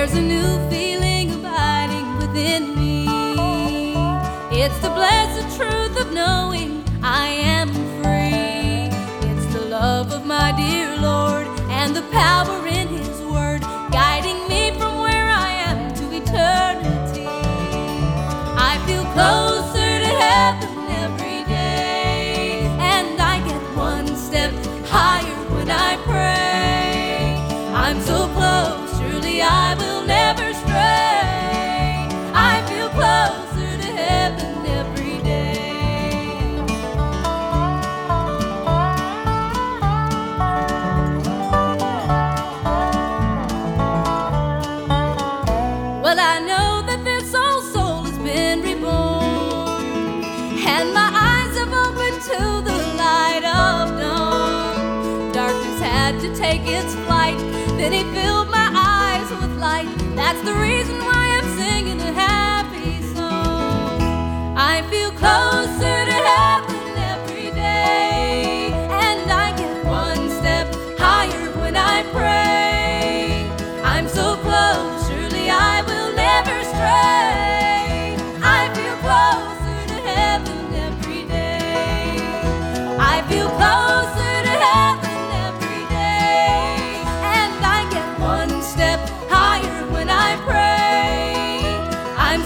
There's a new feeling abiding within me. It's the blessed truth of knowing I am free. It's the love of my dear Lord and the power in His Word guiding me from where I am to eternity. I feel close. Surely I will never stray. I feel close to heaven every day Well I know that its soul has been reborn and my eyes have opened to the light of dawn darkness had to take its flight then it feel light. That's the reason why I'm singing a happy song. I feel closer to heaven every day, and I get one step higher when I pray. I'm so close, surely I will never stray. I feel closer to heaven every day. I feel closer.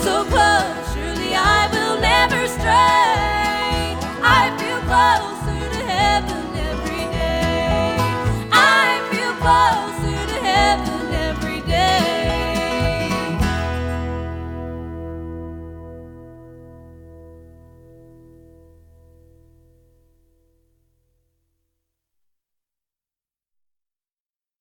so